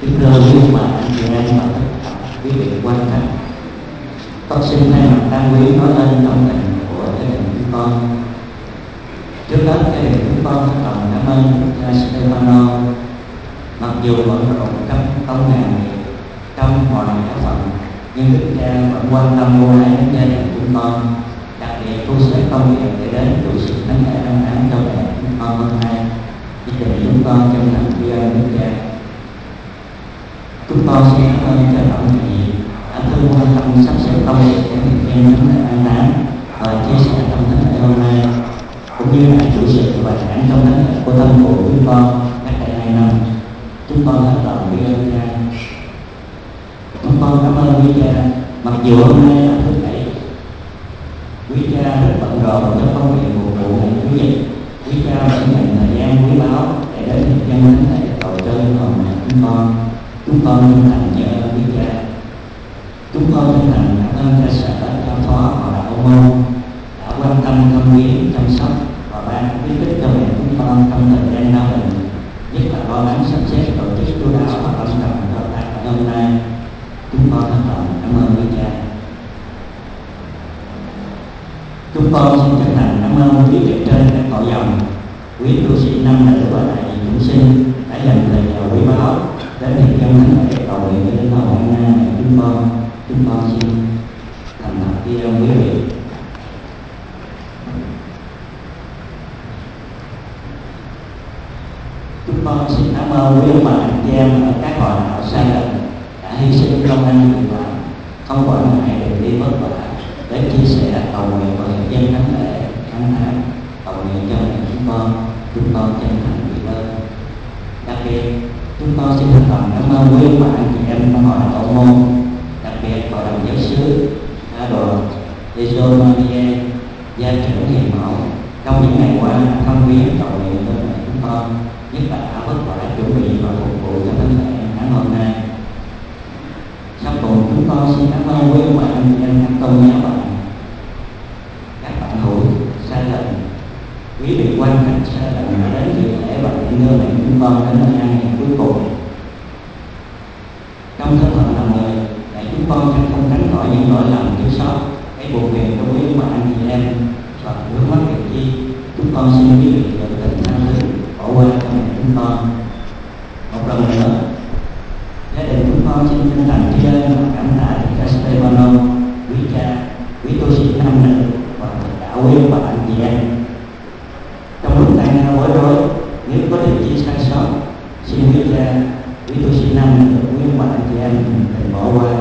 kính nơi quý mà anh chị em và tất cả quý vị quan khách con xin thay mặt tăng quý nói lên tâm tình của gia đình chúng con. Trước hết gia đình chúng con rất lòng cảm ơn cha Stefano. Mặc dù bận rộn trong công ngàn trong mọi giáo phận, nhưng đức cha vẫn quan tâm ưu ái đến gia đình chúng con, đặc biệt thu sẽ công việc để đến trụ sự thánh lễ năm tháng cho mẹ chúng con hôm nay gia đình chúng con trong lòng tri ân đức cha chúng con xin cảm ơn cha tổng nghị đã thương quan tâm, sắp xếp công việc để thực nghe thánh lễ an táng và chia sẻ trong thánh lễ hôm nay. Cũng như là chủ sự và giảng trong thánh lễ của thân phụ chúng con cách đây hai năm. Chúng con đã lòng biết ơn cha chúng con cảm ơn quý cha mặc dù hôm nay là thứ bảy, quý cha rất bận rộn trong công việc phục vụ ngày chủ nhật, quý cha vẫn dành thời gian quý báu để đến dân thánh lễ cầu cho linh hồn chúng con chúng con chân thành nhớ ơn quý cha. Chúng con chân thành cảm ơn cha sở cho phó và đạo môn đã quan tâm tâm viếng chăm sóc và ban khuyến khích cho mẹ chúng con trong thời gian đau bệnh, nhất là lo lắng sắp xếp tổ chức chú đáo và tâm trọng cho ta ngày hôm nay chúng con thật lòng cảm ơn quý cha. Chúng con xin chân thành cảm ơn quý vị trên các hội dòng. Quý tu sĩ nam nữ và đại chúng sinh đã dành thời giờ quý báu đến hiện dân thánh lễ cầu nguyện cho linh hồn an nan mẹ chúng con chúng con xin thành thật quý vị chúng con xin cảm ơn quý ông bà anh chị em ở các hội đạo xa gần đã hy sinh công an việc làm không quản ngại đường đi vất vả. Để chia sẻ cầu nguyện và hiện dân thánh lễ tháng tháng cầu nguyện cho chúng con chúng con chân thành biết ơn đặc biệt chúng con xin thật lòng cảm ơn quý ông bà anh chị em trong hội đạo môn. Đặc biệt, hội đồng giáo xứ ca đồ Giêsu Maria gia trưởng hiền mẫu. Trong những ngày qua thăm viếng cầu nguyện cho mẹ chúng con, nhất là đã vất vả chuẩn bị và phục vụ cho thánh lễ tháng hôm nay. Sau cùng, chúng con xin cảm ơn quý ông bà anh em các tôn giáo bạn. Các bạn hữu xa gần, quý vị quan khách xa gần đã đến dự lễ và những nơi mẹ chúng con đến nơi cuối cùng trong thân phận là người mẹ chúng con sẽ không tránh khỏi những lỗi lầm thiếu sót hãy buồn phiền của quý ông bà anh chị em, và vướng mắc việc chi? Chúng con xin quý vị lượng tỉnh tha thứ bỏ qua cho mẹ chúng con. Một lần nữa, gia đình chúng con xin chân thành tri ân và cảm tạ thầy cha Stefano quý cha, quý tu sĩ nam nữ và tất cả quý ông bà anh chị em. Trong lúc tan hao bối rối, nếu có điều chi sai sót, xin quý cha, quý tu sĩ nam nữ quý ông bà anh chị em đừng bỏ qua.